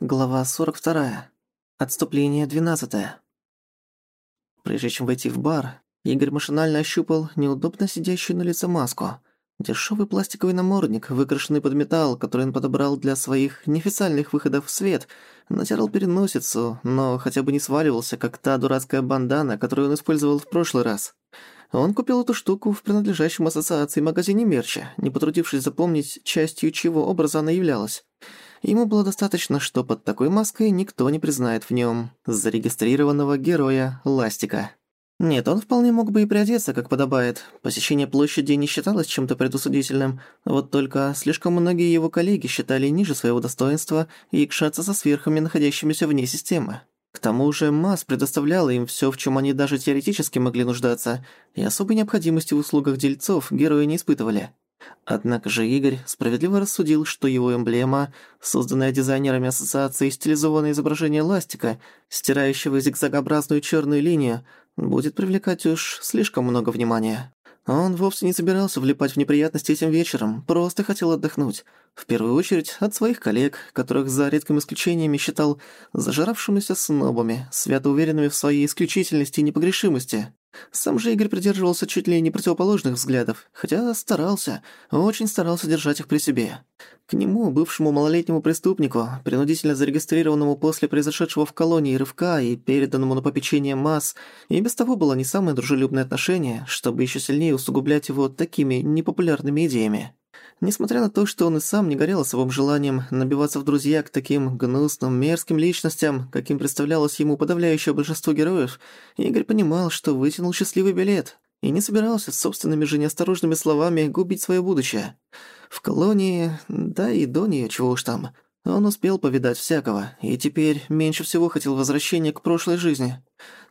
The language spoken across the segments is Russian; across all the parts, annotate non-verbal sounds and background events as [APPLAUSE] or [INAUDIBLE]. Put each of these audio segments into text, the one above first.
Глава 42. Отступление 12. Прежде чем войти в бар, Игорь машинально ощупал неудобно сидящую на лице маску. Дешёвый пластиковый намордник, выкрашенный под металл, который он подобрал для своих неофициальных выходов в свет, натирал переносицу, но хотя бы не сваливался, как та дурацкая бандана, которую он использовал в прошлый раз. Он купил эту штуку в принадлежащем ассоциации магазине мерча, не потрудившись запомнить, частью чего образа она являлась. Ему было достаточно, что под такой маской никто не признает в нем зарегистрированного героя Ластика. Нет, он вполне мог бы и приодеться, как подобает. Посещение площади не считалось чем-то предусудительным, вот только слишком многие его коллеги считали ниже своего достоинства и икшаться со сверхами, находящимися вне системы. К тому же МАС предоставляла им всё, в чём они даже теоретически могли нуждаться, и особой необходимости в услугах дельцов герои не испытывали. Однако же Игорь справедливо рассудил, что его эмблема, созданная дизайнерами ассоциации стилизованное изображение ластика, стирающего зигзагообразную черную линию, будет привлекать уж слишком много внимания. Он вовсе не собирался влипать в неприятности этим вечером, просто хотел отдохнуть. В первую очередь от своих коллег, которых за редким исключениями считал зажравшимися снобами, свято уверенными в своей исключительности и непогрешимости. Сам же Игорь придерживался чуть ли не противоположных взглядов, хотя старался, очень старался держать их при себе. К нему, бывшему малолетнему преступнику, принудительно зарегистрированному после произошедшего в колонии рывка и переданному на попечение масс, и без того было не самое дружелюбное отношение, чтобы еще сильнее усугублять его такими непопулярными идеями. Несмотря на то, что он и сам не горел особым желанием набиваться в друзья к таким гнусным, мерзким личностям, каким представлялось ему подавляющее большинство героев, Игорь понимал, что вытянул счастливый билет и не собирался собственными же неосторожными словами губить свое будущее. В колонии, да и до неё, чего уж там, он успел повидать всякого, и теперь меньше всего хотел возвращения к прошлой жизни.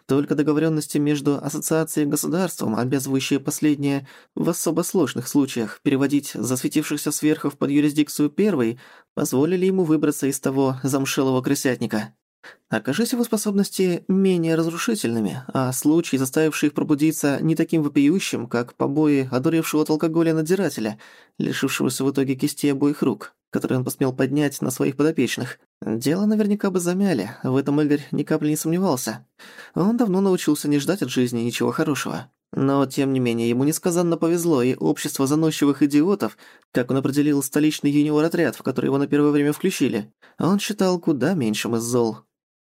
Только договоренности между ассоциацией и государством, обязывающие последнее в особо сложных случаях переводить засветившихся сверхов под юрисдикцию первой, позволили ему выбраться из того замшелого крысятника. Окажись его способности менее разрушительными, а случай, заставивший их пробудиться не таким вопиющим, как побои одуревшего от алкоголя надзирателя, лишившегося в итоге кисти обоих рук, которые он посмел поднять на своих подопечных, дело наверняка бы замяли, в этом Игорь ни капли не сомневался. Он давно научился не ждать от жизни ничего хорошего. Но, тем не менее, ему несказанно повезло, и общество заносчивых идиотов, как он определил столичный юниор-отряд, в который его на первое время включили, он считал куда меньшим из зол.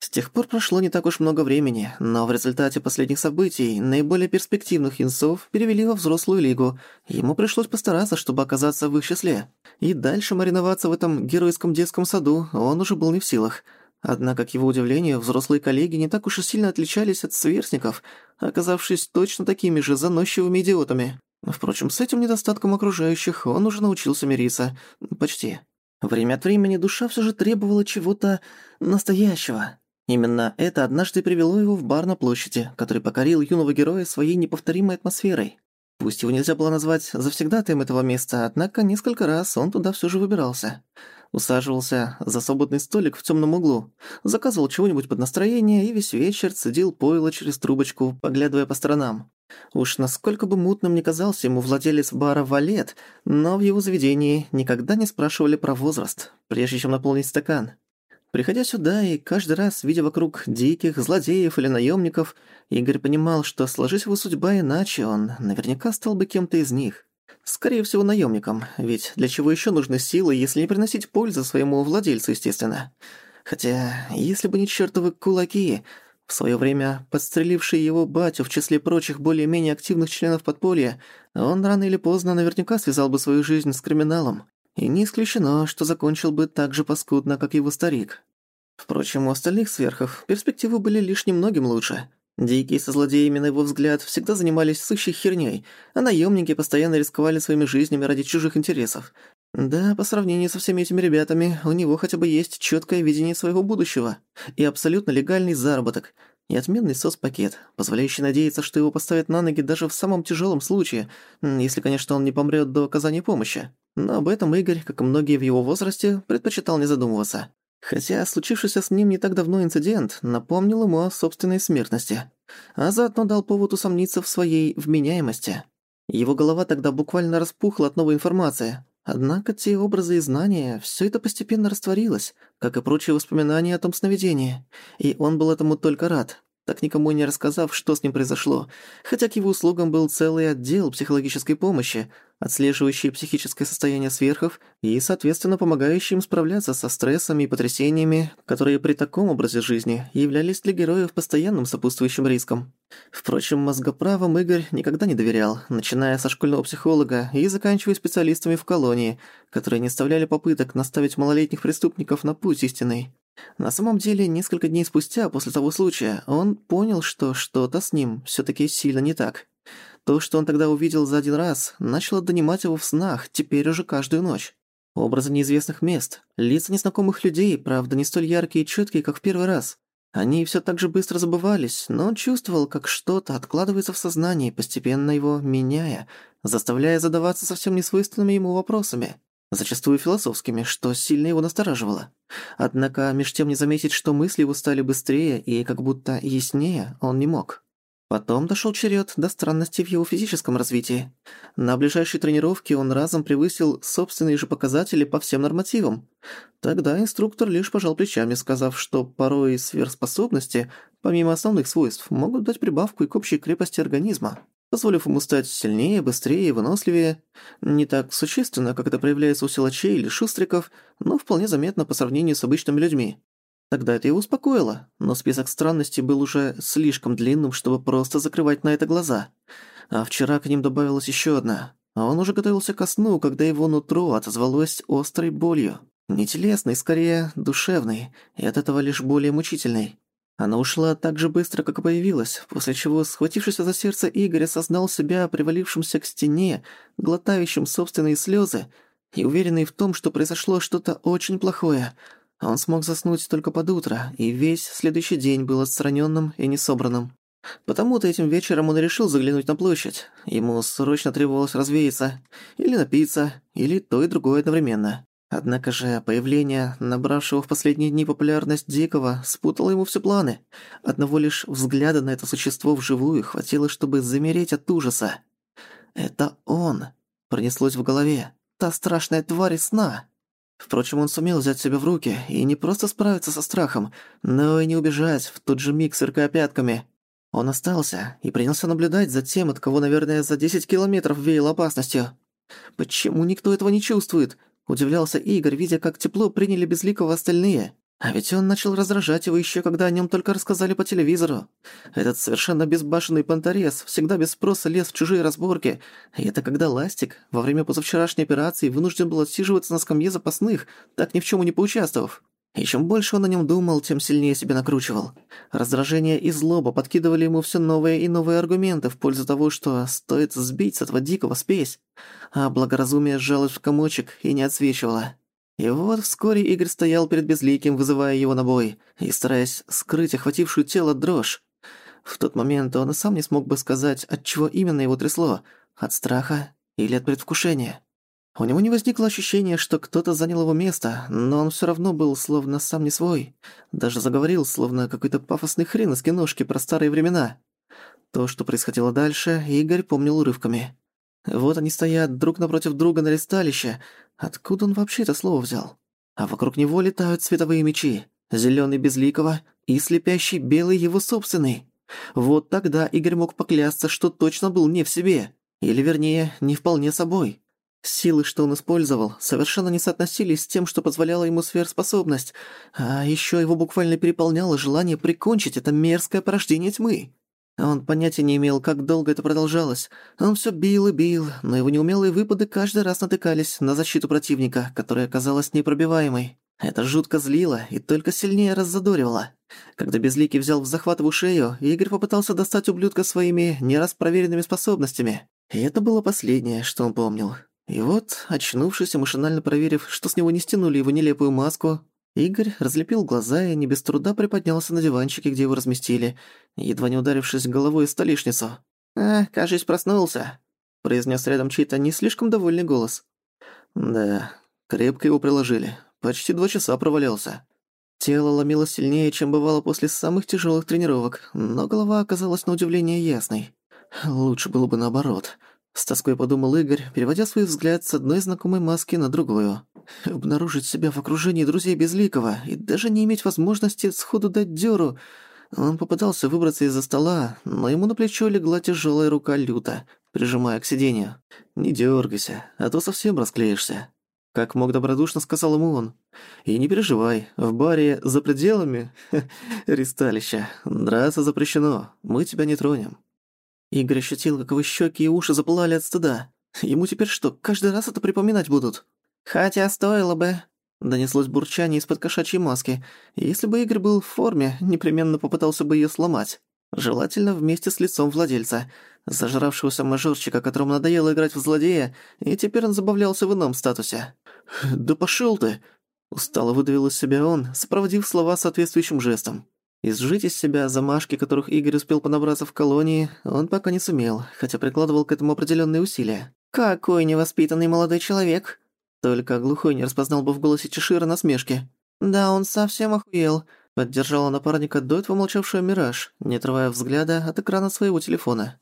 С тех пор прошло не так уж много времени, но в результате последних событий наиболее перспективных юнцов перевели во взрослую лигу. Ему пришлось постараться, чтобы оказаться в их числе. И дальше мариноваться в этом геройском детском саду он уже был не в силах. Однако, к его удивлению, взрослые коллеги не так уж и сильно отличались от сверстников, оказавшись точно такими же заносчивыми идиотами. Впрочем, с этим недостатком окружающих он уже научился мириться. Почти. Время от времени душа все же требовала чего-то настоящего. Именно это однажды привело его в бар на площади, который покорил юного героя своей неповторимой атмосферой. Пусть его нельзя было назвать завсегдатаем этого места, однако несколько раз он туда всё же выбирался. Усаживался за свободный столик в тёмном углу, заказывал чего-нибудь под настроение и весь вечер цедил пойло через трубочку, поглядывая по сторонам. Уж насколько бы мутным ни казался ему владелец бара Валет, но в его заведении никогда не спрашивали про возраст, прежде чем наполнить стакан. Приходя сюда и каждый раз, видя вокруг диких, злодеев или наемников, Игорь понимал, что сложись его судьба иначе, он наверняка стал бы кем-то из них. Скорее всего, наемником, ведь для чего еще нужны силы, если не приносить пользу своему владельцу, естественно. Хотя, если бы не чертовы кулаки, в свое время подстреливший его батю в числе прочих более-менее активных членов подполья, он рано или поздно наверняка связал бы свою жизнь с криминалом. И не исключено, что закончил бы так же паскудно, как его старик. Впрочем, у остальных сверхов перспективы были лишь немногим лучше. Дикие со злодеями, на его взгляд, всегда занимались сущей херней, а наемники постоянно рисковали своими жизнями ради чужих интересов. Да, по сравнению со всеми этими ребятами, у него хотя бы есть четкое видение своего будущего и абсолютно легальный заработок, и отменный соцпакет, позволяющий надеяться, что его поставят на ноги даже в самом тяжелом случае, если, конечно, он не помрет до оказания помощи. Но об этом Игорь, как и многие в его возрасте, предпочитал не задумываться. Хотя случившийся с ним не так давно инцидент напомнил ему о собственной смертности, а заодно дал повод усомниться в своей вменяемости. Его голова тогда буквально распухла от новой информации, Однако те образы и знания, всё это постепенно растворилось, как и прочие воспоминания о том сновидении. И он был этому только рад так никому и не рассказав, что с ним произошло, хотя к его услугам был целый отдел психологической помощи, отслеживающий психическое состояние сверхов и, соответственно, помогающий им справляться со стрессами и потрясениями, которые при таком образе жизни являлись для героев постоянным сопутствующим риском. Впрочем, мозгоправам Игорь никогда не доверял, начиная со школьного психолога и заканчивая специалистами в колонии, которые не оставляли попыток наставить малолетних преступников на путь истинный. На самом деле, несколько дней спустя после того случая, он понял, что что-то с ним всё-таки сильно не так. То, что он тогда увидел за один раз, начало донимать его в снах, теперь уже каждую ночь. Образы неизвестных мест, лица незнакомых людей, правда, не столь яркие и чёткие, как в первый раз. Они всё так же быстро забывались, но он чувствовал, как что-то откладывается в сознании, постепенно его меняя, заставляя задаваться совсем несвойственными ему вопросами зачастую философскими, что сильно его настораживало. Однако меж тем не заметить, что мысли его стали быстрее и как будто яснее, он не мог. Потом дошёл черед до странностей в его физическом развитии. На ближайшей тренировке он разом превысил собственные же показатели по всем нормативам. Тогда инструктор лишь пожал плечами, сказав, что порой сверхспособности, помимо основных свойств, могут дать прибавку и к общей крепости организма позволив ему стать сильнее, быстрее и выносливее. Не так существенно, как это проявляется у силачей или шустриков, но вполне заметно по сравнению с обычными людьми. Тогда это его успокоило, но список странностей был уже слишком длинным, чтобы просто закрывать на это глаза. А вчера к ним добавилась еще одна. А он уже готовился ко сну, когда его нутро отозвалось острой болью. Не телесной, скорее душевной, и от этого лишь более мучительной. Она ушла так же быстро, как и появилась, после чего, схватившись за сердце, Игорь осознал себя привалившимся к стене, глотающим собственные слезы и уверенный в том, что произошло что-то очень плохое. Он смог заснуть только под утро, и весь следующий день был отстраненным и несобранным. Потому-то этим вечером он решил заглянуть на площадь. Ему срочно требовалось развеяться, или напиться, или то и другое одновременно. Однако же появление набравшего в последние дни популярность Дикого спутало ему все планы. Одного лишь взгляда на это существо вживую хватило, чтобы замереть от ужаса. «Это он!» — пронеслось в голове. «Та страшная тварь из сна!» Впрочем, он сумел взять себя в руки и не просто справиться со страхом, но и не убежать, в тот же миг сыркая пятками. Он остался и принялся наблюдать за тем, от кого, наверное, за 10 километров веял опасностью. Почему никто этого не чувствует? Удивлялся Игорь, видя, как тепло приняли Безликого остальные. А ведь он начал раздражать его еще, когда о нем только рассказали по телевизору. Этот совершенно безбашенный понторез всегда без спроса лез в чужие разборки. И это когда Ластик во время позавчерашней операции вынужден был отсиживаться на скамье запасных, так ни в чем и не поучаствовав. И чем больше он о нем думал, тем сильнее себя накручивал. Раздражение и злоба подкидывали ему все новые и новые аргументы в пользу того, что стоит сбить с этого дикого спесь. А благоразумие сжалось в комочек и не отсвечивало. И вот вскоре Игорь стоял перед Безликим, вызывая его на бой, и стараясь скрыть охватившую тело дрожь. В тот момент он и сам не смог бы сказать, от чего именно его трясло – от страха или от предвкушения. У него не возникло ощущения, что кто-то занял его место, но он всё равно был словно сам не свой. Даже заговорил, словно какой-то пафосный хрен из киношки про старые времена. То, что происходило дальше, Игорь помнил урывками. Вот они стоят друг напротив друга на листалище. Откуда он вообще это слово взял? А вокруг него летают световые мечи. Зелёный безликого и слепящий белый его собственный. Вот тогда Игорь мог поклясться, что точно был не в себе. Или, вернее, не вполне собой. Силы, что он использовал, совершенно не соотносились с тем, что позволяла ему сверхспособность, а еще его буквально переполняло желание прикончить это мерзкое порождение тьмы. Он понятия не имел, как долго это продолжалось. Он все бил и бил, но его неумелые выпады каждый раз натыкались на защиту противника, которая оказалась непробиваемой. Это жутко злило и только сильнее раззадоривало. Когда Безликий взял в захват его шею, Игорь попытался достать ублюдка своими не способностями. И это было последнее, что он помнил. И вот, очнувшись и машинально проверив, что с него не стянули его нелепую маску, Игорь разлепил глаза и не без труда приподнялся на диванчике, где его разместили, едва не ударившись головой в столешницу. «А, кажись, проснулся», — произнес рядом чей-то не слишком довольный голос. «Да, крепко его приложили. Почти два часа провалялся». Тело ломило сильнее, чем бывало после самых тяжелых тренировок, но голова оказалась на удивление ясной. Лучше было бы наоборот. С тоской подумал Игорь, переводя свой взгляд с одной знакомой маски на другую. Обнаружить себя в окружении друзей Безликого и даже не иметь возможности сходу дать дёру. Он попытался выбраться из-за стола, но ему на плечо легла тяжелая рука Люта, прижимая к сиденью. «Не дергайся, а то совсем расклеишься». Как мог добродушно сказал ему он. «И не переживай, в баре за пределами [LAUGHS] ристалища драться запрещено, мы тебя не тронем». Игорь ощутил, как его щеки и уши запылали от стыда. Ему теперь что, каждый раз это припоминать будут? «Хотя стоило бы», — донеслось бурчание из-под кошачьей маски. Если бы Игорь был в форме, непременно попытался бы её сломать. Желательно вместе с лицом владельца, зажравшегося мажорчика, которому надоело играть в злодея, и теперь он забавлялся в ином статусе. «Да пошёл ты!» — устало выдавил из себя он, сопроводив слова соответствующим жестом. Изжить из себя замашки, которых Игорь успел понабраться в колонии, он пока не сумел, хотя прикладывал к этому определенные усилия. «Какой невоспитанный молодой человек!» Только глухой не распознал бы в голосе Чешира насмешки. «Да, он совсем охуел», — поддержала напарника до этого молчавшая Мираж, не отрывая взгляда от экрана своего телефона.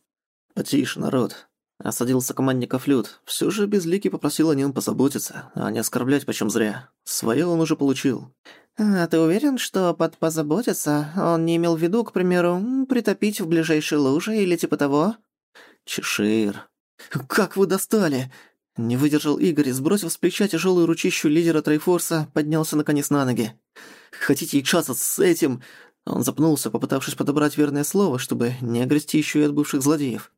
«Потише, народ», — осадился командников Люд. Всё же Безликий попросил о нем позаботиться, а не оскорблять почем зря. Своё он уже получил. «А ты уверен, что под «позаботиться» он не имел в виду, к примеру, притопить в ближайшей луже или типа того?» «Чешир». «Как вы достали!» Не выдержал Игорь, сбросив с плеча тяжелую ручищу лидера Трайфорса, поднялся наконец на ноги. «Хотите икшаться с этим?» Он запнулся, попытавшись подобрать верное слово, чтобы не огрести еще и от бывших злодеев.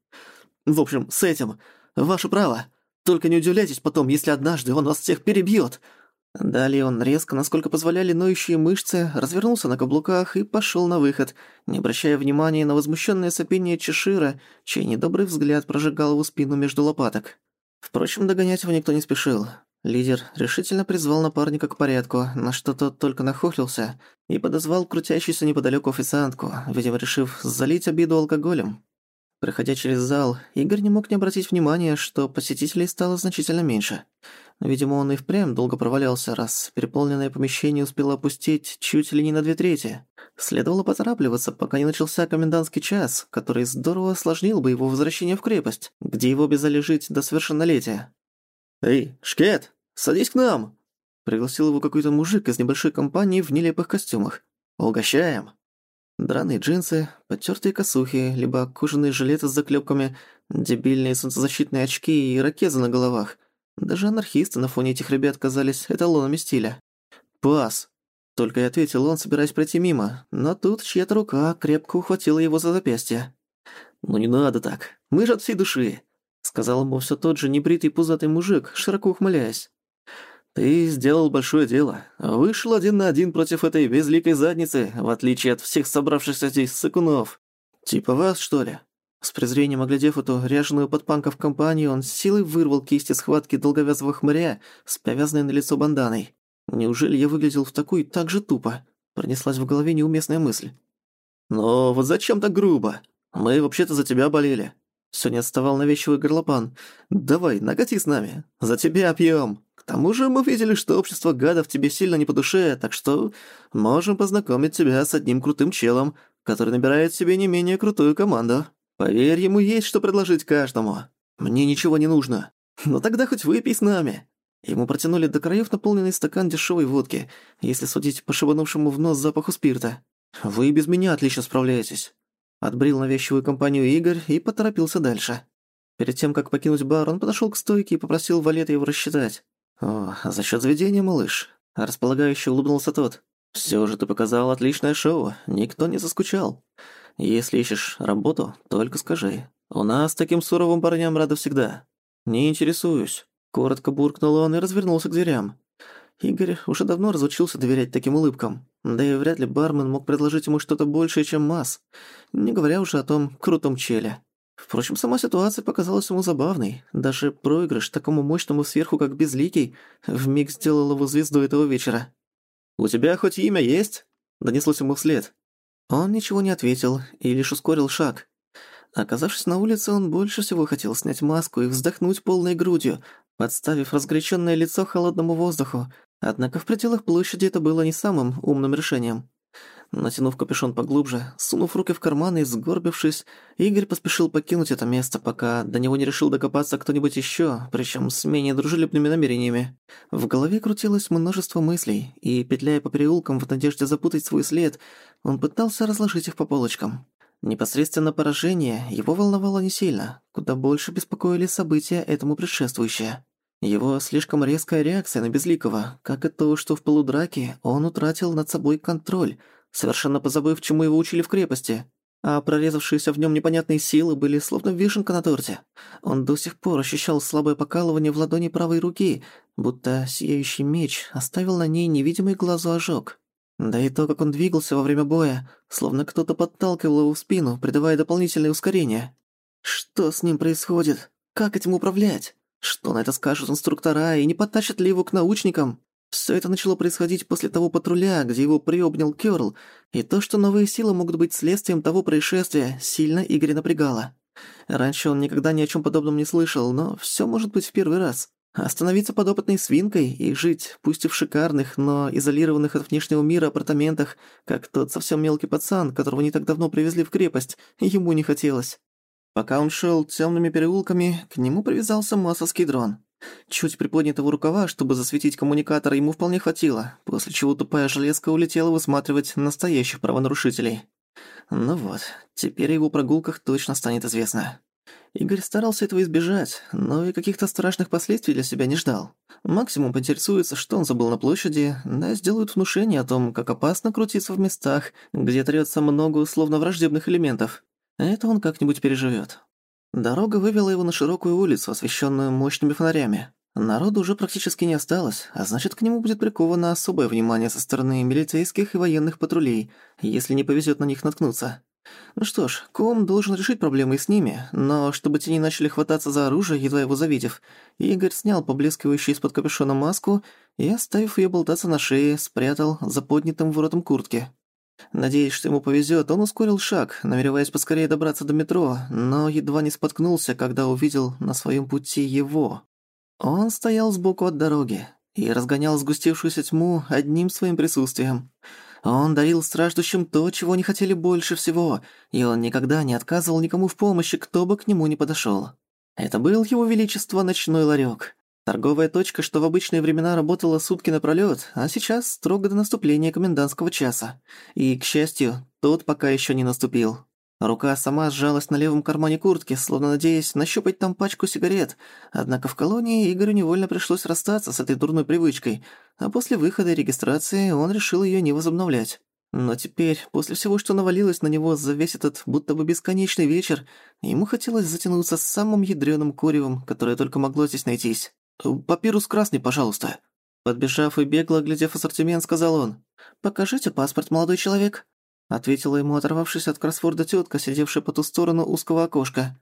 «В общем, с этим. Ваше право. Только не удивляйтесь потом, если однажды он вас всех перебьет. Далее он резко, насколько позволяли ноющие мышцы, развернулся на каблуках и пошел на выход, не обращая внимания на возмущенное сопение Чешира, чей недобрый взгляд прожигал его спину между лопаток. Впрочем, догонять его никто не спешил. Лидер решительно призвал напарника к порядку, на что тот только нахохлился и подозвал крутящуюся неподалёку официантку, видимо, решив залить обиду алкоголем. Проходя через зал, Игорь не мог не обратить внимания, что посетителей стало значительно меньше. Видимо, он и впрямь долго провалялся, раз переполненное помещение успело опустить чуть ли не на две трети. Следовало поторапливаться, пока не начался комендантский час, который здорово осложнил бы его возвращение в крепость, где его обязали жить до совершеннолетия. «Эй, Шкет, садись к нам!» Пригласил его какой-то мужик из небольшой компании в нелепых костюмах. «Угощаем!» Драные джинсы, потертые косухи, либо кожаные жилеты с заклепками, дебильные солнцезащитные очки и ракезы на головах. Даже анархисты на фоне этих ребят казались эталонами стиля. «Пас!» Только и ответил он, собираясь пройти мимо, но тут чья-то рука крепко ухватила его за запястье. «Ну не надо так, мы же от всей души!» Сказал ему все тот же небритый пузатый мужик, широко ухмыляясь. Ты сделал большое дело. Вышел один на один против этой безликой задницы, в отличие от всех собравшихся здесь сыкунов. Типа вас, что ли?» С презрением оглядев эту ряженую подпанков компанию, он с силой вырвал кисть из схватки долговязого хмыря с повязанной на лицо банданой. «Неужели я выглядел в такой так же тупо?» Пронеслась в голове неуместная мысль. «Но вот зачем так грубо? Мы вообще-то за тебя болели». Всё не отставал навещивый горлопан. «Давай, накати с нами. За тебя пьём» тому же мы видели, что общество гадов тебе сильно не по душе, так что можем познакомить тебя с одним крутым челом, который набирает себе не менее крутую команду. Поверь, ему есть что предложить каждому. Мне ничего не нужно. Ну тогда хоть выпей с нами». Ему протянули до краев наполненный стакан дешевой водки, если судить по шибанувшему в нос запаху спирта. «Вы без меня отлично справляетесь». Отбрил навязчивую компанию Игорь и поторопился дальше. Перед тем, как покинуть бар, он подошёл к стойке и попросил Валета его рассчитать. «О, за счет заведения, малыш», — располагающе улыбнулся тот. «Всё же ты показал отличное шоу, никто не заскучал. Если ищешь работу, только скажи. У нас таким суровым парням рады всегда. Не интересуюсь». Коротко буркнул он и развернулся к дверям. Игорь уже давно разучился доверять таким улыбкам. Да и вряд ли бармен мог предложить ему что-то большее, чем масс. Не говоря уже о том крутом челе. Впрочем, сама ситуация показалась ему забавной. Даже проигрыш такому мощному сверху, как Безликий, вмиг сделал его звездой этого вечера. «У тебя хоть имя есть?» — донеслось ему вслед. Он ничего не ответил и лишь ускорил шаг. Оказавшись на улице, он больше всего хотел снять маску и вздохнуть полной грудью, подставив разгоряченное лицо холодному воздуху. Однако в пределах площади это было не самым умным решением. Натянув капюшон поглубже, сунув руки в карманы и сгорбившись, Игорь поспешил покинуть это место, пока до него не решил докопаться кто-нибудь ещё, причём с менее дружелюбными намерениями. В голове крутилось множество мыслей, и, петляя по переулкам в надежде запутать свой след, он пытался разложить их по полочкам. Непосредственно поражение его волновало не сильно, куда больше беспокоили события этому предшествующие. Его слишком резкая реакция на Безликого, как и то, что в полудраке он утратил над собой контроль – совершенно позабыв, чему его учили в крепости. А прорезавшиеся в нем непонятные силы были словно вишенка на торте. Он до сих пор ощущал слабое покалывание в ладони правой руки, будто сияющий меч оставил на ней невидимый глазу ожог. Да и то, как он двигался во время боя, словно кто-то подталкивал его в спину, придавая дополнительное ускорение. Что с ним происходит? Как этим управлять? Что на это скажут инструктора, и не потащат ли его к научникам? Все это начало происходить после того патруля, где его приобнял Кёрл, и то, что новые силы могут быть следствием того происшествия, сильно Игоря напрягало. Раньше он никогда ни о чем подобном не слышал, но все может быть в первый раз. Остановиться подопытной свинкой и жить, пусть и в шикарных, но изолированных от внешнего мира апартаментах, как тот совсем мелкий пацан, которого не так давно привезли в крепость, ему не хотелось. Пока он шел темными переулками, к нему привязался массовский дрон. Чуть приподнятого рукава, чтобы засветить коммуникатор, ему вполне хватило, после чего тупая железка улетела высматривать настоящих правонарушителей. Ну вот, теперь о его прогулках точно станет известно. Игорь старался этого избежать, но и каких-то страшных последствий для себя не ждал. Максимум поинтересуется, что он забыл на площади, да сделают внушение о том, как опасно крутиться в местах, где трется много условно враждебных элементов. Это он как-нибудь переживет. Дорога вывела его на широкую улицу, освещенную мощными фонарями. Народу уже практически не осталось, а значит, к нему будет приковано особое внимание со стороны милицейских и военных патрулей, если не повезет на них наткнуться. Ну что ж, Ком должен решить проблемы с ними, но чтобы те не начали хвататься за оружие, едва его завидев, Игорь снял поблескивающую из-под капюшона маску и, оставив ее болтаться на шее, спрятал за поднятым воротом куртки. Надеясь, что ему повезет, он ускорил шаг, намереваясь поскорее добраться до метро, но едва не споткнулся, когда увидел на своем пути его. Он стоял сбоку от дороги и разгонял сгустевшуюся тьму одним своим присутствием. Он дарил страждущим то, чего не хотели больше всего, и он никогда не отказывал никому в помощи, кто бы к нему не подошел. Это был его величество ночной ларек. Торговая точка, что в обычные времена работала сутки напролёт, а сейчас строго до наступления комендантского часа. И, к счастью, тот пока ещё не наступил. Рука сама сжалась на левом кармане куртки, словно надеясь нащупать там пачку сигарет. Однако в колонии Игорю невольно пришлось расстаться с этой дурной привычкой, а после выхода и регистрации он решил её не возобновлять. Но теперь, после всего, что навалилось на него за весь этот будто бы бесконечный вечер, ему хотелось затянуться самым ядрёным куревом, которое только могло здесь найтись. «Папирус красный, пожалуйста». Подбежав и бегло, глядев ассортимент, сказал он. «Покажите паспорт, молодой человек», — ответила ему, оторвавшись от кроссворда тетка, сидевшая по ту сторону узкого окошка.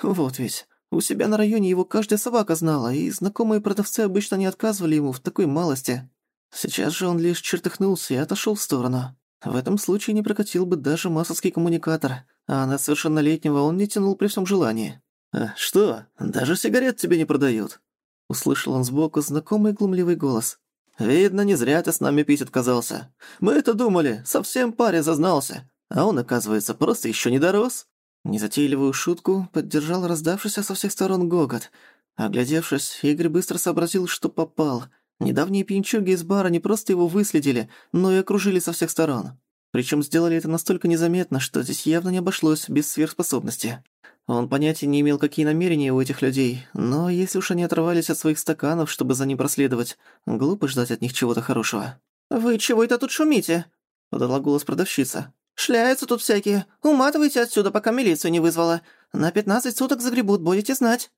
«Вот ведь. У себя на районе его каждая собака знала, и знакомые продавцы обычно не отказывали ему в такой малости. Сейчас же он лишь чертыхнулся и отошел в сторону. В этом случае не прокатил бы даже массовский коммуникатор, а на совершеннолетнего он не тянул при всем желании. «А что, даже сигарет тебе не продают?» Услышал он сбоку знакомый глумливый голос. «Видно, не зря ты с нами пить отказался. Мы это думали, совсем паре зазнался. А он, оказывается, просто еще не дорос». Незатейливую шутку поддержал раздавшийся со всех сторон гогот. Оглядевшись, Игорь быстро сообразил, что попал. Недавние пьянчуги из бара не просто его выследили, но и окружили со всех сторон. Причем сделали это настолько незаметно, что здесь явно не обошлось без сверхспособности. Он понятия не имел, какие намерения у этих людей, но если уж они отрывались от своих стаканов, чтобы за ним проследовать, глупо ждать от них чего-то хорошего. «Вы чего это тут шумите?» — подала голос продавщица. «Шляются тут всякие. Уматывайте отсюда, пока милицию не вызвала. На пятнадцать суток загребут, будете знать».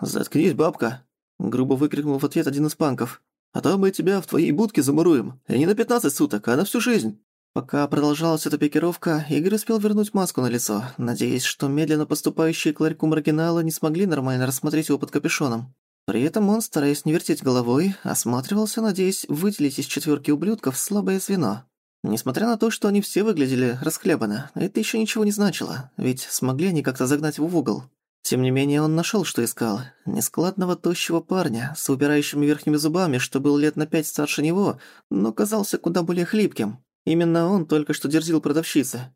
«Заткнись, бабка!» — грубо выкрикнул в ответ один из панков. «А то мы тебя в твоей будке замуруем. И не на пятнадцать суток, а на всю жизнь». Пока продолжалась эта пикировка, Игорь успел вернуть маску на лицо, надеясь, что медленно поступающие к ларьку маргинала не смогли нормально рассмотреть его под капюшоном. При этом он, стараясь не вертеть головой, осматривался, надеясь выделить из четверки ублюдков слабое звено. Несмотря на то, что они все выглядели расхлябанно, это еще ничего не значило, ведь смогли они как-то загнать его в угол. Тем не менее, он нашел, что искал. Нескладного тощего парня с убирающими верхними зубами, что был лет на пять старше него, но казался куда более хлипким. Именно он только что дерзил продавщице.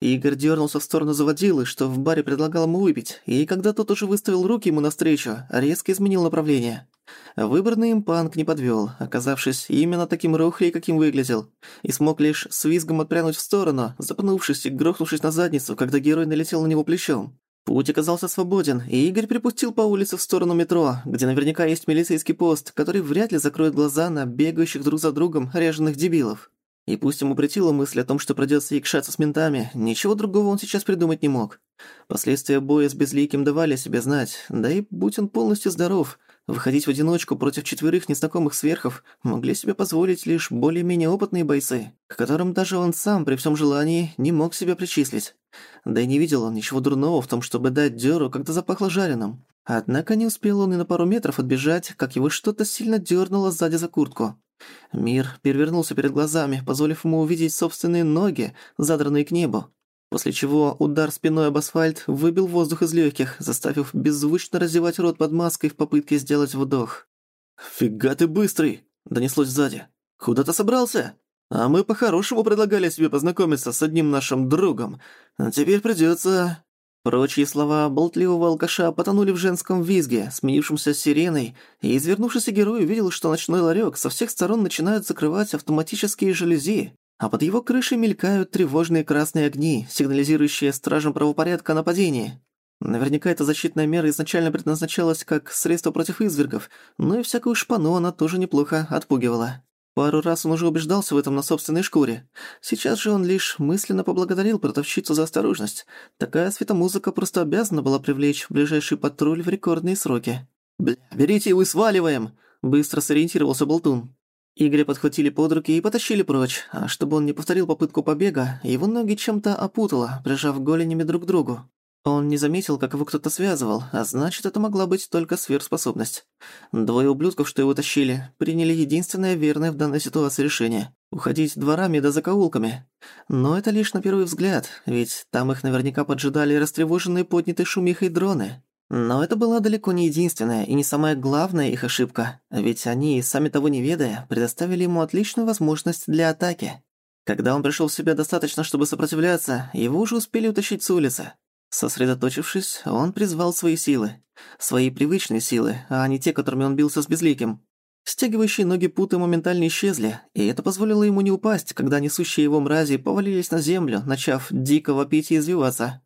Игорь дернулся в сторону заводилы, что в баре предлагал ему выпить, и когда тот уже выставил руки ему навстречу, резко изменил направление. Выбранный им панк не подвёл, оказавшись именно таким рухлей, каким выглядел, и смог лишь с визгом отпрянуть в сторону, запнувшись и грохнувшись на задницу, когда герой налетел на него плечом. Путь оказался свободен, и Игорь припустил по улице в сторону метро, где наверняка есть милицейский пост, который вряд ли закроет глаза на бегающих друг за другом ряженых дебилов. И пусть ему претила мысль о том, что придётся якшаться с ментами, ничего другого он сейчас придумать не мог. Последствия боя с Безликим давали себе знать, да и будь он полностью здоров, выходить в одиночку против четверых незнакомых сверхов могли себе позволить лишь более-менее опытные бойцы, к которым даже он сам при всем желании не мог себя причислить. Да и не видел он ничего дурного в том, чтобы дать дёру, когда запахло жареным. Однако не успел он и на пару метров отбежать, как его что-то сильно дёрнуло сзади за куртку. Мир перевернулся перед глазами, позволив ему увидеть собственные ноги, задранные к небу. После чего удар спиной об асфальт выбил воздух из легких, заставив беззвучно раздевать рот под маской в попытке сделать вдох. «Фига ты быстрый!» – донеслось сзади. «Куда ты собрался? А мы по-хорошему предлагали себе познакомиться с одним нашим другом. А теперь придется. Прочие слова болтливого алкаша потонули в женском визге, сменившемся сиреной, и извернувшийся герой увидел, что ночной ларек со всех сторон начинают закрывать автоматические жалюзи, а под его крышей мелькают тревожные красные огни, сигнализирующие стражам правопорядка о нападении. Наверняка эта защитная мера изначально предназначалась как средство против извергов, но и всякую шпану она тоже неплохо отпугивала. Пару раз он уже убеждался в этом на собственной шкуре. Сейчас же он лишь мысленно поблагодарил продавщицу за осторожность. Такая светомузыка просто обязана была привлечь ближайший патруль в рекордные сроки. «Бля, берите его и сваливаем!» Быстро сориентировался Болтун. Игоря подхватили под руки и потащили прочь, а чтобы он не повторил попытку побега, его ноги чем-то опутало, прижав голенями друг к другу. Он не заметил, как его кто-то связывал, а значит, это могла быть только сверхспособность. Двое ублюдков, что его тащили, приняли единственное верное в данной ситуации решение – уходить дворами да закоулками. Но это лишь на первый взгляд, ведь там их наверняка поджидали растревоженные поднятые шумихой дроны. Но это была далеко не единственная и не самая главная их ошибка, ведь они, сами того не ведая, предоставили ему отличную возможность для атаки. Когда он пришел в себя достаточно, чтобы сопротивляться, его уже успели утащить с улицы. Сосредоточившись, он призвал свои силы. Свои привычные силы, а не те, которыми он бился с Безликим. Стягивающие ноги путы моментально исчезли, и это позволило ему не упасть, когда несущие его мрази повалились на землю, начав дико вопить и извиваться.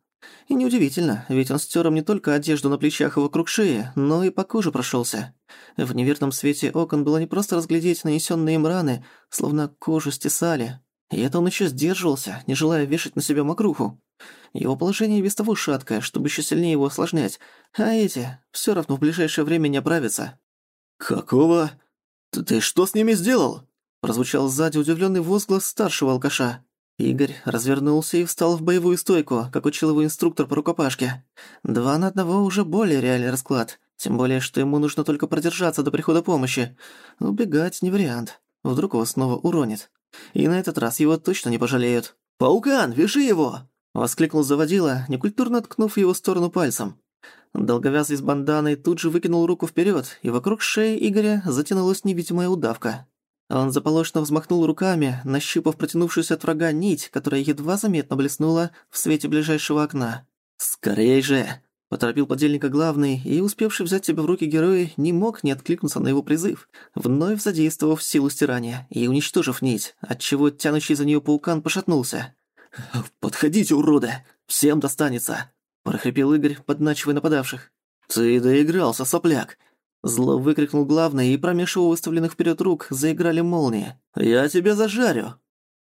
И неудивительно, ведь он стер им не только одежду на плечах и вокруг шеи, но и по коже прошелся. В неверном свете окон было не просто разглядеть нанесенные им раны, словно кожу стесали. И это он еще сдерживался, не желая вешать на себя мокруху. Его положение без того шаткое, чтобы еще сильнее его осложнять, а эти все равно в ближайшее время не оправятся. «Какого? Ты, ты что с ними сделал?» Прозвучал сзади удивленный возглас старшего алкаша. Игорь развернулся и встал в боевую стойку, как учил его инструктор по рукопашке. Два на одного уже более реальный расклад, тем более, что ему нужно только продержаться до прихода помощи. Убегать не вариант. Вдруг его снова уронит. И на этот раз его точно не пожалеют. «Паукан, вяжи его!» Воскликнул заводила, некультурно ткнув его сторону пальцем. Долговязый с банданой тут же выкинул руку вперед, и вокруг шеи Игоря затянулась невидимая удавка. Он заполошно взмахнул руками, нащупав протянувшуюся от врага нить, которая едва заметно блеснула в свете ближайшего окна. «Скорей же!» – поторопил подельника главный, и, успевший взять себя в руки герой, не мог не откликнуться на его призыв, вновь задействовав силу стирания и уничтожив нить, отчего тянущий за нее паукан пошатнулся. «Подходите, уроды! Всем достанется!» – прохрипел Игорь, подначивая нападавших. «Ты доигрался, сопляк!» Зло выкрикнул главный, и промеж выставленных вперед рук заиграли молнии. «Я тебя зажарю!»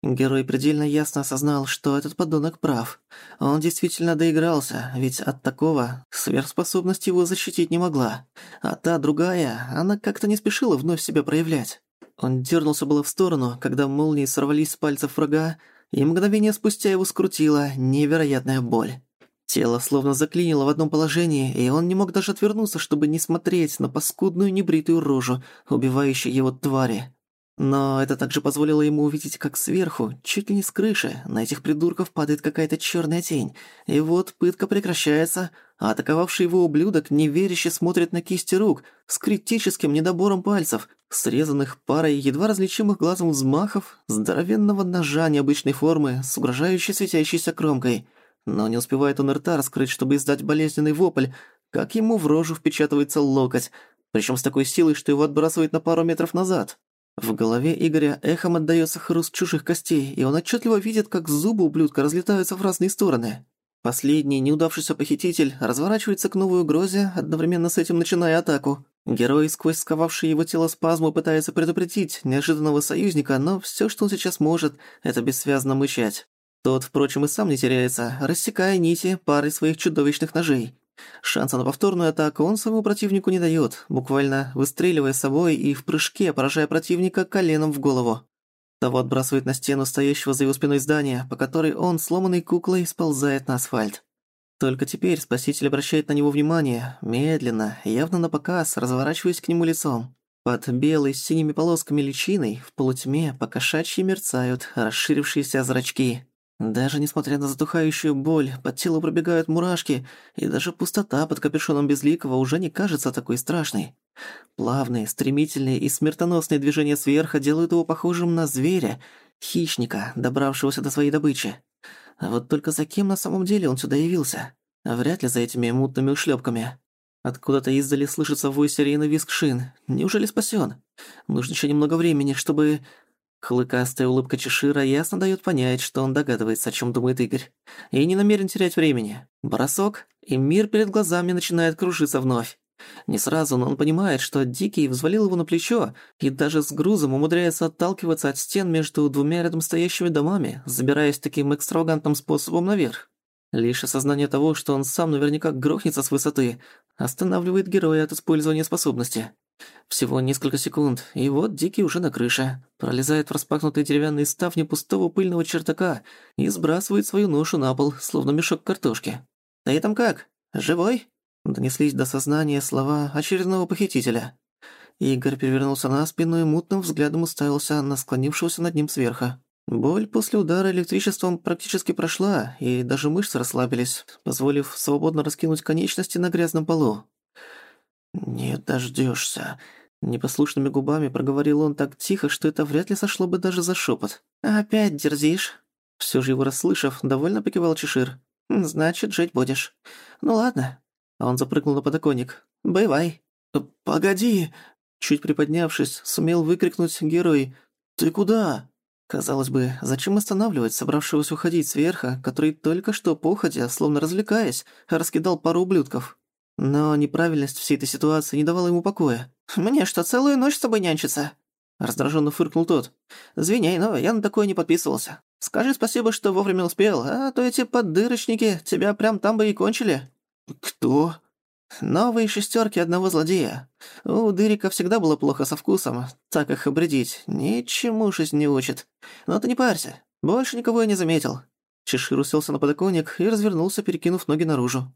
Герой предельно ясно осознал, что этот подонок прав. Он действительно доигрался, ведь от такого сверхспособность его защитить не могла. А та другая, она как-то не спешила вновь себя проявлять. Он дернулся было в сторону, когда молнии сорвались с пальцев врага, и мгновение спустя его скрутила невероятная боль. Тело словно заклинило в одном положении, и он не мог даже отвернуться, чтобы не смотреть на паскудную небритую рожу, убивающую его твари. Но это также позволило ему увидеть, как сверху, чуть ли не с крыши, на этих придурков падает какая-то черная тень. И вот пытка прекращается, а атаковавший его ублюдок неверяще смотрит на кисти рук с критическим недобором пальцев, срезанных парой едва различимых глазом взмахов здоровенного ножа необычной формы с угрожающей светящейся кромкой. Но не успевает он рта раскрыть, чтобы издать болезненный вопль, как ему в рожу впечатывается локоть, причем с такой силой, что его отбрасывает на пару метров назад. В голове Игоря эхом отдаётся хруст чужих костей, и он отчетливо видит, как зубы ублюдка разлетаются в разные стороны. Последний неудавшийся похититель разворачивается к новой угрозе, одновременно с этим начиная атаку. Герой, сквозь сковавший его тело спазму, пытается предупредить неожиданного союзника, но всё, что он сейчас может, это бессвязно мычать. Тот, впрочем, и сам не теряется, рассекая нити парой своих чудовищных ножей. Шанса на повторную атаку он своему противнику не даёт, буквально выстреливая собой и в прыжке поражая противника коленом в голову. Того отбрасывает на стену стоящего за его спиной здания, по которой он, сломанной куклой, сползает на асфальт. Только теперь спаситель обращает на него внимание, медленно, явно на показ, разворачиваясь к нему лицом. Под белой с синими полосками личиной в полутьме покошачьи мерцают расширившиеся зрачки. Даже несмотря на затухающую боль, по телу пробегают мурашки, и даже пустота под капюшоном Безликого уже не кажется такой страшной. Плавные, стремительные и смертоносные движения сверха делают его похожим на зверя, хищника, добравшегося до своей добычи. А вот только за кем на самом деле он сюда явился? Вряд ли за этими мутными ушлепками. Откуда-то издали слышится вой сирены виск шин. Неужели спасен? Нужно еще немного времени, чтобы... Клыкастая улыбка Чешира ясно даёт понять, что он догадывается, о чём думает Игорь. И не намерен терять времени. Бросок, и мир перед глазами начинает кружиться вновь. Не сразу, но он понимает, что Дикий взвалил его на плечо и даже с грузом умудряется отталкиваться от стен между двумя рядом стоящими домами, забираясь таким экстравагантным способом наверх. Лишь осознание того, что он сам наверняка грохнется с высоты, останавливает героя от использования способности. Всего несколько секунд, и вот Дикий уже на крыше, пролезает в распахнутые деревянные ставни пустого пыльного чертака и сбрасывает свою ношу на пол, словно мешок картошки. «Ты там как? Живой?» Донеслись до сознания слова очередного похитителя. Игорь перевернулся на спину и мутным взглядом уставился на склонившегося над ним сверху. Боль после удара электричеством практически прошла, и даже мышцы расслабились, позволив свободно раскинуть конечности на грязном полу. «Не дождёшься», — непослушными губами проговорил он так тихо, что это вряд ли сошло бы даже за шёпот. «Опять дерзишь?» Всё же его расслышав, довольно покивал Чешир. «Значит, жить будешь. Ну ладно». А он запрыгнул на подоконник. «Бывай». «Погоди!» Чуть приподнявшись, сумел выкрикнуть герой. «Ты куда?» Казалось бы, зачем останавливать собравшегося уходить сверху, который только что походя, словно развлекаясь, раскидал пару ублюдков? Но неправильность всей этой ситуации не давала ему покоя. «Мне что, целую ночь с тобой нянчиться?» Раздраженно фыркнул тот. «Извиняй, но я на такое не подписывался. Скажи спасибо, что вовремя успел, а то эти поддырочники тебя прям там бы и кончили». «Кто?» «Новые шестерки одного злодея. У Дырика всегда было плохо со вкусом, так их обредить. Ничему жизнь не учит. Но ты не парься, больше никого я не заметил. Чешир уселся на подоконник и развернулся, перекинув ноги наружу.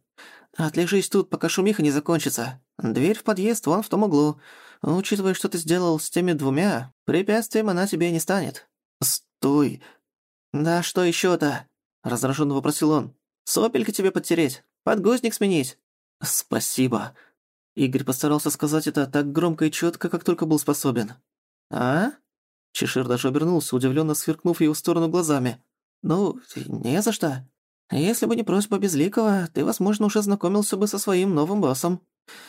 «Отлежись тут, пока шумиха не закончится. Дверь в подъезд вон в том углу. Учитывая, что ты сделал с теми двумя, препятствием она тебе не станет». «Стой!» «Да что ещё-то?» — раздражённо вопросил он. «Сопелька тебе подтереть, подгузник сменить». «Спасибо». Игорь постарался сказать это так громко и чётко, как только был способен. «А?» Чешир даже обернулся, удивлённо сверкнув в его сторону глазами. «Ну, не за что. Если бы не просьба Безликого, ты, возможно, уже знакомился бы со своим новым боссом.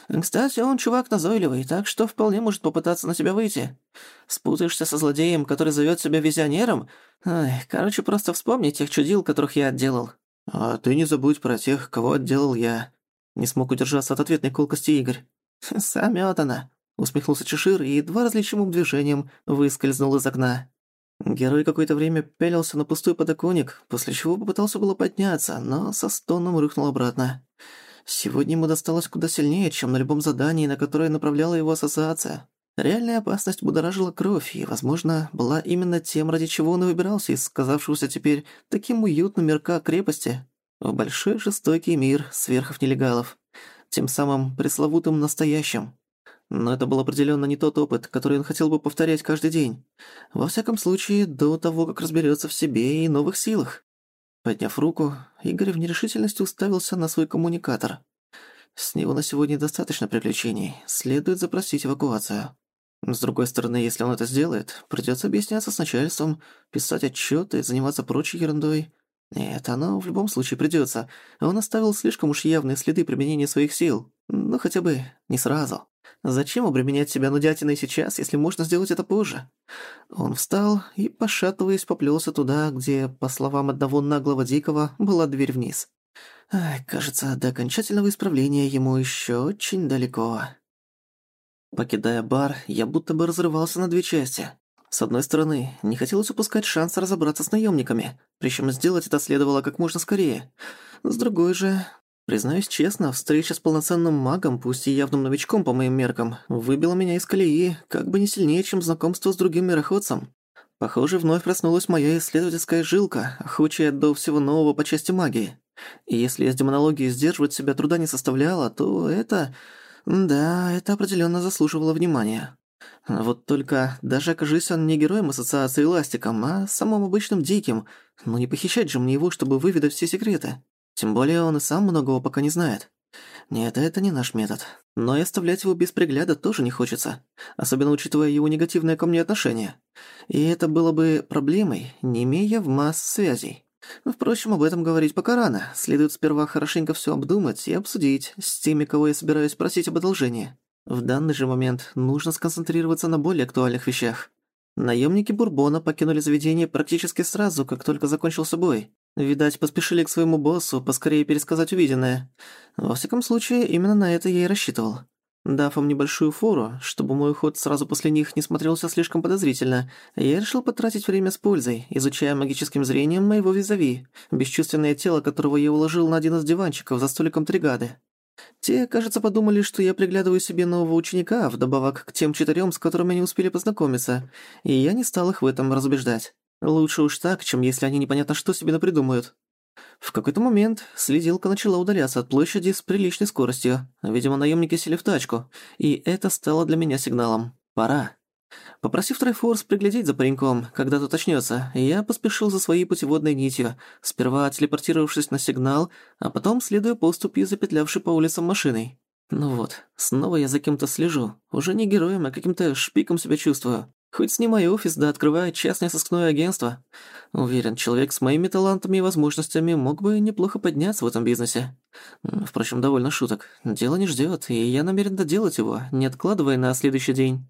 Кстати, он чувак назойливый, так что вполне может попытаться на тебя выйти. Спутаешься со злодеем, который зовёт себя визионером? Ай, короче, просто вспомни тех чудил, которых я отделал». «А ты не забудь про тех, кого отделал я». Не смог удержаться от ответной колкости Игорь. [LAUGHS] «Самётана», — усмехнулся Чешир и едва различимым движением выскользнул из окна. Герой какое-то время пялился на пустой подоконник, после чего попытался было подняться, но со стоном рухнул обратно. Сегодня ему досталось куда сильнее, чем на любом задании, на которое направляла его ассоциация. Реальная опасность будоражила кровь, и, возможно, была именно тем, ради чего он и выбирался из казавшегося теперь таким уютным мирка крепости в большой жестокий мир сверхов-нелегалов, тем самым пресловутым настоящим. Но это был определенно не тот опыт, который он хотел бы повторять каждый день. Во всяком случае, до того, как разберется в себе и новых силах. Подняв руку, Игорь в нерешительности уставился на свой коммуникатор. С него на сегодня достаточно приключений, следует запросить эвакуацию. С другой стороны, если он это сделает, придётся объясняться с начальством, писать отчёты, заниматься прочей ерундой. Нет, оно в любом случае придётся. Он оставил слишком уж явные следы применения своих сил. Ну, хотя бы не сразу. Зачем обременять себя нудятиной сейчас, если можно сделать это позже? Он встал и, пошатываясь, поплёлся туда, где, по словам одного наглого дикого, была дверь вниз. Ай, кажется, до окончательного исправления ему ещё очень далеко. Покидая бар, я будто бы разрывался на две части. С одной стороны, не хотелось упускать шанс разобраться с наёмниками, причём сделать это следовало как можно скорее. С другой же, признаюсь честно, встреча с полноценным магом, пусть и явным новичком по моим меркам, выбила меня из колеи, как бы не сильнее, чем знакомство с другим мироходцем. Похоже, вновь проснулась моя исследовательская жилка, охочая до всего нового по части магии. И если из демонологии сдерживать себя труда не составляло, то это... Да, это определенно заслуживало внимания. Вот только, даже окажись он не героем ассоциации Ластиком, а самым обычным диким, ну не похищать же мне его, чтобы выведать все секреты. Тем более он и сам многого пока не знает. Нет, это не наш метод. Но и оставлять его без пригляда тоже не хочется, особенно учитывая его негативное ко мне отношение. И это было бы проблемой, не имея в масс связей. Впрочем, об этом говорить пока рано. Следует сперва хорошенько всё обдумать и обсудить с теми, кого я собираюсь просить об одолжении. В данный же момент нужно сконцентрироваться на более актуальных вещах. Наемники Бурбона покинули заведение практически сразу, как только закончился бой. Видать, поспешили к своему боссу поскорее пересказать увиденное. Во всяком случае, именно на это я и рассчитывал. Дав им небольшую фору, чтобы мой уход сразу после них не смотрелся слишком подозрительно, я решил потратить время с пользой, изучая магическим зрением моего визави, бесчувственное тело которого я уложил на один из диванчиков за столиком тригады. Те, кажется, подумали, что я приглядываю себе нового ученика, вдобавок к тем четырем, с которыми они успели познакомиться, и я не стал их в этом разубеждать. Лучше уж так, чем если они непонятно что себе напридумают. В какой-то момент следилка начала удаляться от площади с приличной скоростью. Видимо, наемники сели в тачку, и это стало для меня сигналом. Пора. Попросив Трайфорс приглядеть за пареньком, когда тот очнётся, я поспешил за своей путеводной нитью, сперва телепортировавшись на сигнал, а потом следуя поступью, запетлявшей по улицам машиной. Ну вот, снова я за кем-то слежу. Уже не героем, а каким-то шпиком себя чувствую. Хоть снимай офис, да открывай частное сыскное агентство. Уверен, человек с моими талантами и возможностями мог бы неплохо подняться в этом бизнесе. Впрочем, довольно шуток. Дело не ждёт, и я намерен доделать его, не откладывая на следующий день.